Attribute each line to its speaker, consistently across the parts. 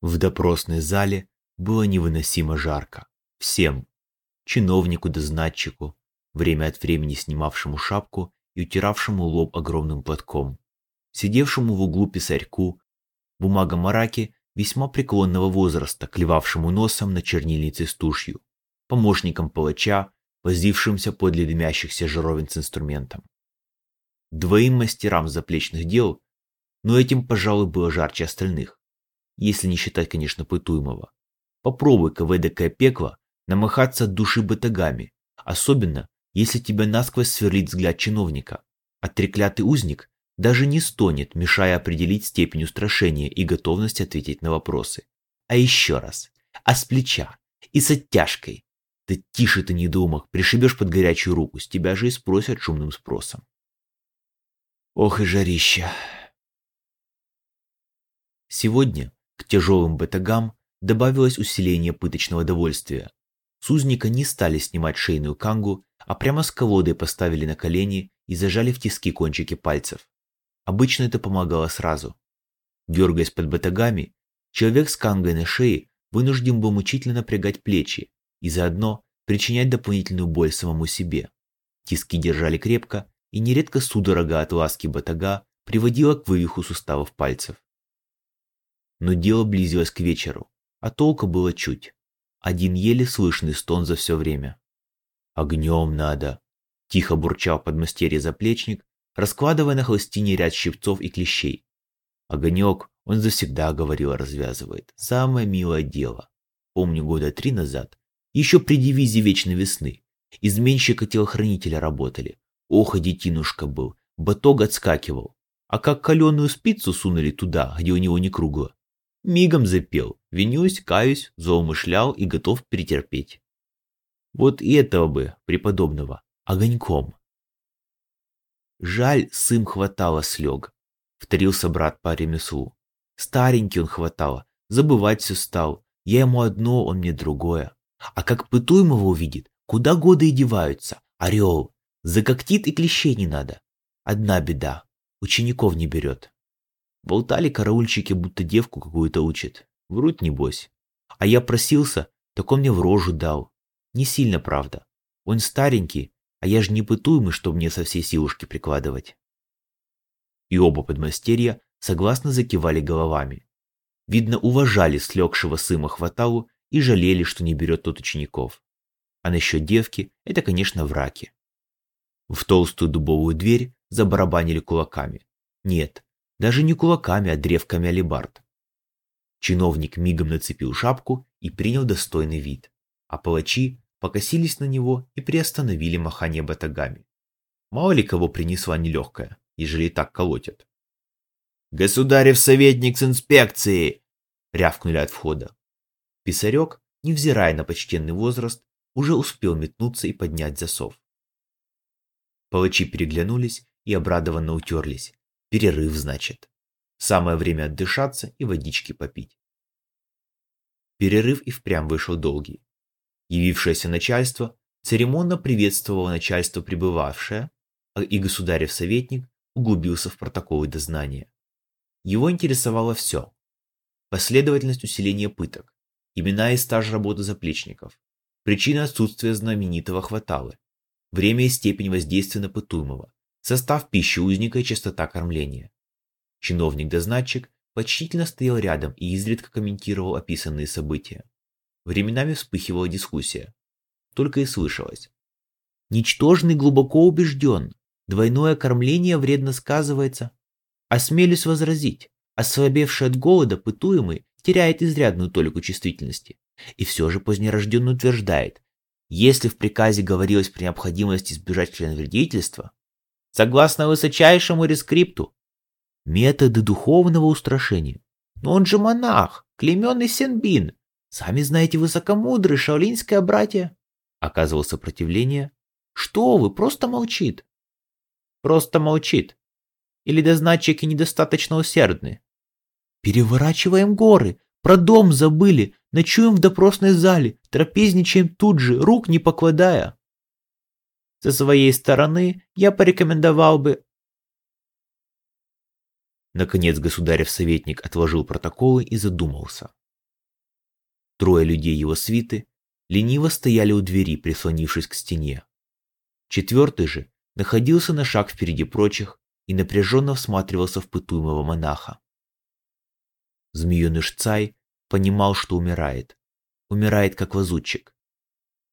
Speaker 1: В допросной зале было невыносимо жарко. Всем. Чиновнику-дознатчику, время от времени снимавшему шапку и утиравшему лоб огромным платком, сидевшему в углу писарьку, бумага-мараке весьма преклонного возраста, клевавшему носом на чернильнице с тушью, помощником палача, возившимся подле дымящихся жаровин с инструментом. Двоим мастерам заплечных дел, но этим, пожалуй, было жарче остальных, если не считать, конечно, пытуемого. Попробуй-ка пекло намахаться от души батагами, особенно, если тебя насквозь сверлит взгляд чиновника, а треклятый узник даже не стонет, мешая определить степень устрашения и готовность ответить на вопросы. А еще раз, а с плеча, и с оттяжкой. Да тише ты, недоумок, пришибешь под горячую руку, с тебя же и спросят шумным спросом. Ох и жарища. Сегодня к тяжелым батагам добавилось усиление пыточного довольствия. С узника не стали снимать шейную кангу, а прямо с колодой поставили на колени и зажали в тиски кончики пальцев. Обычно это помогало сразу. Дергаясь под батагами, человек с кангой на шее вынужден был мучительно напрягать плечи и заодно причинять дополнительную боль самому себе. Тиски держали крепко, и нередко судорога от ласки батага приводила к вывиху суставов пальцев. Но дело близилось к вечеру, а толка было чуть. Один еле слышный стон за все время. «Огнем надо!» – тихо бурчал подмастерье заплечник, раскладывая на холстине ряд щипцов и клещей. Огонек, он завсегда говорил, развязывает. Самое милое дело. Помню, года три назад, еще при дивизии Вечной Весны, изменщика-телохранителя работали. Ох, и детинушка был, батог отскакивал. А как каленую спицу сунули туда, где у него не кругло, Мигом запел, винюсь, каюсь, злоумышлял и готов перетерпеть. Вот и этого бы, преподобного, огоньком. Жаль, сым хватало слег, вторился брат по ремеслу. Старенький он хватало, забывать все стал. Я ему одно, он мне другое. А как пытуемого увидит, куда годы и деваются, орел, закоктит и клещей не надо. Одна беда, учеников не берет. Болтали караульщики, будто девку какую-то учат. Врут, небось. А я просился, так он мне в рожу дал. Не сильно, правда. Он старенький, а я же не пытуемый, чтобы мне со всей силушки прикладывать. И оба подмастерья согласно закивали головами. Видно, уважали слегшего сыма хваталу и жалели, что не берет тот учеников. А насчет девки, это, конечно, враки. В толстую дубовую дверь забарабанили кулаками. Нет, даже не кулаками, а древками алибард. Чиновник мигом нацепил шапку и принял достойный вид, а палачи покосились на него и приостановили махание батагами. Мало ли кого принесла нелегкая, ежели так колотят. «Государев советник с инспекции!» — рявкнули от входа. Писарек, невзирая на почтенный возраст, уже успел метнуться и поднять засов. Палачи переглянулись и обрадованно утерлись. Перерыв, значит. Самое время отдышаться и водички попить. Перерыв и впрямь вышел долгий. Явившееся начальство церемонно приветствовало начальство пребывавшее, а и государев советник углубился в протоколы дознания. Его интересовало все. Последовательность усиления пыток, имена и стаж работы заплечников, причина отсутствия знаменитого хваталы, время и степень воздействия на пытуемого, состав пищи узника и частота кормления. Чиновник-дознатчик почтительно стоял рядом и изредка комментировал описанные события. Временами вспыхивала дискуссия. Только и слышалось. Ничтожный глубоко убежден, двойное кормление вредно сказывается. Осмелюсь возразить, ослабевший от голода пытуемый теряет изрядную толику чувствительности. И все же позднерожденный утверждает, если в приказе говорилось при необходимости избежать членовредительства, согласно высочайшему рескрипту. Методы духовного устрашения. Но он же монах, клеменный Сенбин. Сами знаете, высокомудрый шаолинское братье. Оказывал сопротивление. Что вы, просто молчит. Просто молчит. Или дознатчики недостаточно усердны. Переворачиваем горы, про дом забыли, ночуем в допросной зале, трапезничаем тут же, рук не покладая. Со своей стороны я порекомендовал бы... Наконец государев советник отложил протоколы и задумался. Трое людей его свиты лениво стояли у двери, прислонившись к стене. Четвертый же находился на шаг впереди прочих и напряженно всматривался в пытуемого монаха. Змееныш Цай понимал, что умирает. Умирает, как лазутчик.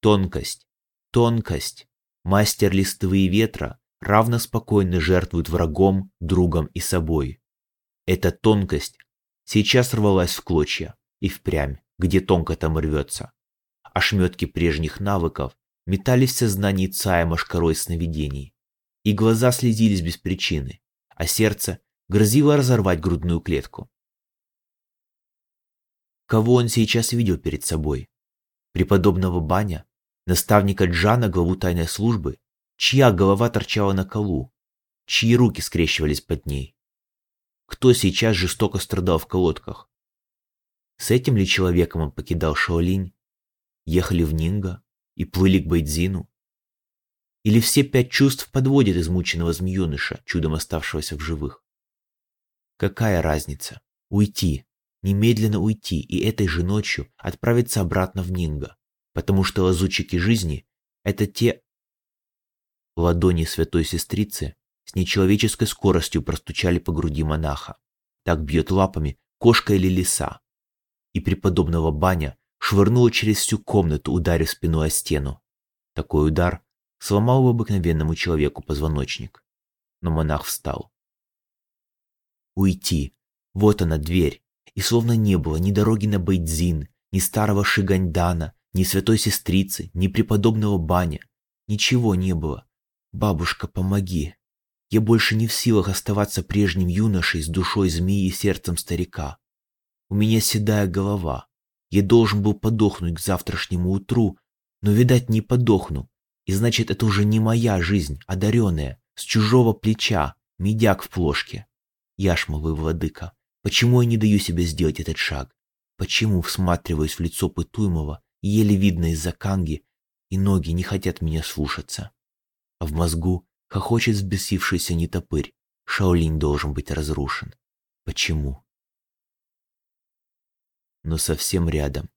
Speaker 1: Тонкость, тонкость. Мастер листвы ветра равно спокойно жертвует врагом, другом и собой. Эта тонкость сейчас рвалась в клочья и впрямь, где тонко там рвется. Ошметки прежних навыков метались в сознании Цая мошкарой сновидений. И глаза слезились без причины, а сердце грозило разорвать грудную клетку. Кого он сейчас видел перед собой? Преподобного Баня? Наставника Джана, главу тайной службы? Чья голова торчала на колу? Чьи руки скрещивались под ней? Кто сейчас жестоко страдал в колодках? С этим ли человеком он покидал Шаолинь? Ехали в Нинго и плыли к Бейдзину? Или все пять чувств подводят измученного змееныша, чудом оставшегося в живых? Какая разница? Уйти, немедленно уйти и этой же ночью отправиться обратно в Нинго, потому что лазутчики жизни — это те... Ладони святой сестрицы с нечеловеческой скоростью простучали по груди монаха. Так бьет лапами кошка или лиса. И преподобного баня швырнула через всю комнату, ударив спиной о стену. Такой удар сломал бы обыкновенному человеку позвоночник. Но монах встал. Уйти. Вот она, дверь и словно не было ни дороги на Бейдзин, ни старого Шигандана, ни святой сестрицы, ни преподобного Баня. Ничего не было. Бабушка, помоги. Я больше не в силах оставаться прежним юношей с душой змеи и сердцем старика. У меня седая голова. Я должен был подохнуть к завтрашнему утру, но, видать, не подохну. И значит, это уже не моя жизнь, одаренная, с чужого плеча, медяк в плошке. Яшмовый владыка, Почему я не даю себе сделать этот шаг? Почему всматриваюсь в лицо пытуемого, еле видно из-за канги, и ноги не хотят меня слушаться? А в мозгу хохочет взбесившийся нетопырь. Шаолинь должен быть разрушен. Почему? Но совсем рядом,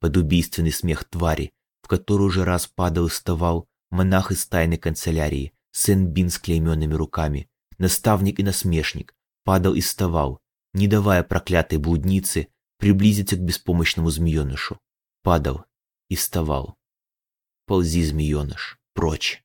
Speaker 1: под убийственный смех твари, в которую уже раз падал и вставал монах из тайной канцелярии, сын Бин с клейменными руками, наставник и насмешник, падал и вставал, не давая проклятой блуднице приблизиться к беспомощному змеенышу. Падал и вставал. Ползи, змееныш, прочь.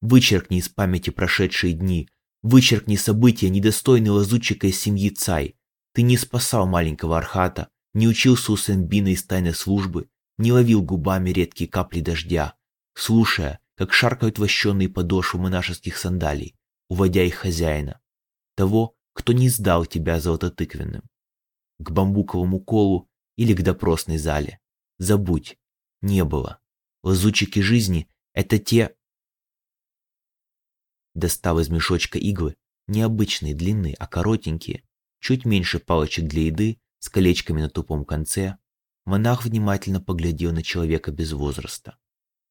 Speaker 1: Вычеркни из памяти прошедшие дни, вычеркни события, недостойные лазутчика из семьи Цай. Ты не спасал маленького Архата, не учился у Сенбина из тайной службы, не ловил губами редкие капли дождя, слушая, как шаркают вощенные подошвы монашеских сандалий, уводя их хозяина, того, кто не сдал тебя золототыквенным. К бамбуковому колу или к допросной зале. Забудь, не было. Лазутчики жизни — это те... Достав из мешочка иглы, необычные длины, а коротенькие, чуть меньше палочек для еды, с колечками на тупом конце, монах внимательно поглядел на человека без возраста.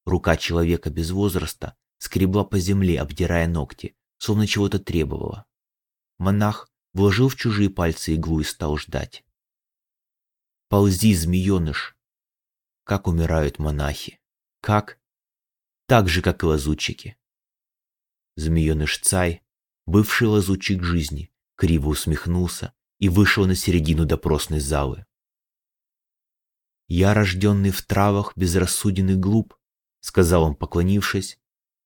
Speaker 1: Рука человека без возраста скребла по земле, обдирая ногти, словно чего-то требовала. Монах вложил в чужие пальцы иглу и стал ждать. Ползи, змееныш. Как умирают монахи. Как? Так же, как и лазутчики. Змееныш Цай, бывший лазутчик жизни, криво усмехнулся и вышел на середину допросной залы. «Я, рожденный в травах, безрассуден и глуп», — сказал он, поклонившись,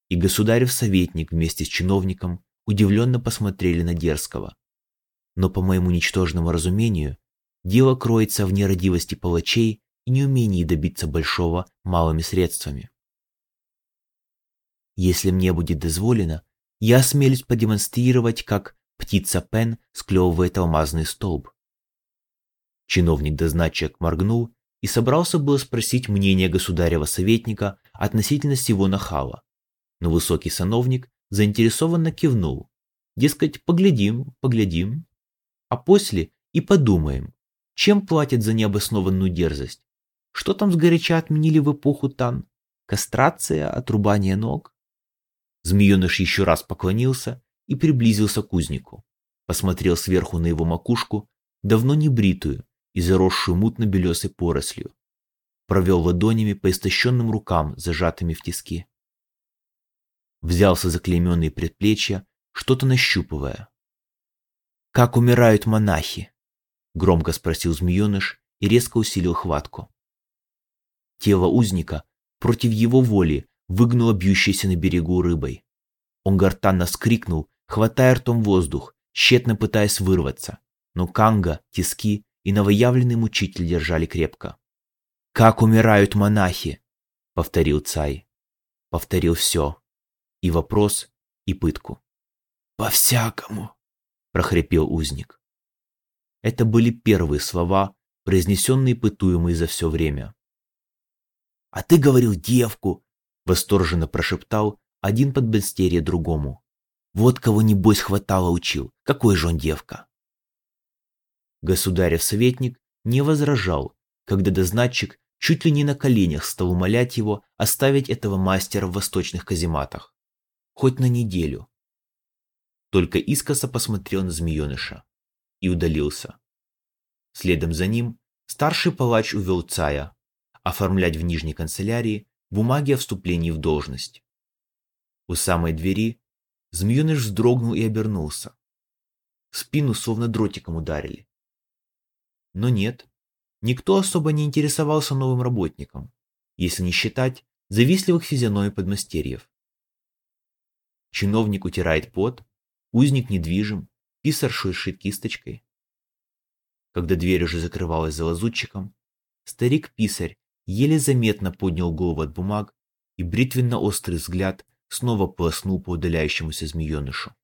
Speaker 1: и государев советник вместе с чиновником удивленно посмотрели на Дерзкого. Но по моему ничтожному разумению, дело кроется в нерадивости палачей и неумении добиться большого малыми средствами. Если мне будет дозволено, я осмелюсь продемонстрировать, как птица Пен склевывает алмазный столб. Чиновник-дозначик моргнул и собрался было спросить мнение государева советника относительно сего нахала, но высокий сановник заинтересованно кивнул. Дескать, поглядим, поглядим. А после и подумаем, чем платят за необоснованную дерзость. Что там сгоряча отменили в эпоху Тан? Кастрация, отрубание ног? Змееныш еще раз поклонился и приблизился к узнику. Посмотрел сверху на его макушку, давно не бритую и заросшую мутно-белесой порослью. провел ладонями по истощенным рукам, зажатыми в тиски. Взялся за клейменные предплечья, что-то нащупывая. «Как умирают монахи?» — громко спросил змееныш и резко усилил хватку. Тело узника против его воли выгнуло бьющейся на берегу рыбой. Он гортанно скрикнул, хватая ртом воздух, тщетно пытаясь вырваться, но Канга, тиски и новоявленный мучитель держали крепко. «Как умирают монахи!» — повторил Цай. Повторил все. И вопрос, и пытку. «По-всякому!» — прохрипел узник. Это были первые слова, произнесенные пытуемые за все время. «А ты говорил девку!» — восторженно прошептал один подбестерье другому. «Вот кого небось хватало учил, какой же он девка!» Государев советник не возражал, когда дознатчик чуть ли не на коленях стал умолять его оставить этого мастера в восточных казематах. Хоть на неделю. Только искоса посмотрел на змееныша и удалился. Следом за ним старший палач увел Цая оформлять в нижней канцелярии бумаги о вступлении в должность. У самой двери змееныш вздрогнул и обернулся. В спину словно дротиком ударили. Но нет, никто особо не интересовался новым работником, если не считать завистливых физиономий подмастерьев. Чиновник утирает пот, узник недвижим, писар шуршит кисточкой. Когда дверь уже закрывалась за лазутчиком, старик-писарь еле заметно поднял голову от бумаг, и бритвенно-острый взгляд снова полоснул по удаляющемуся змеенышу.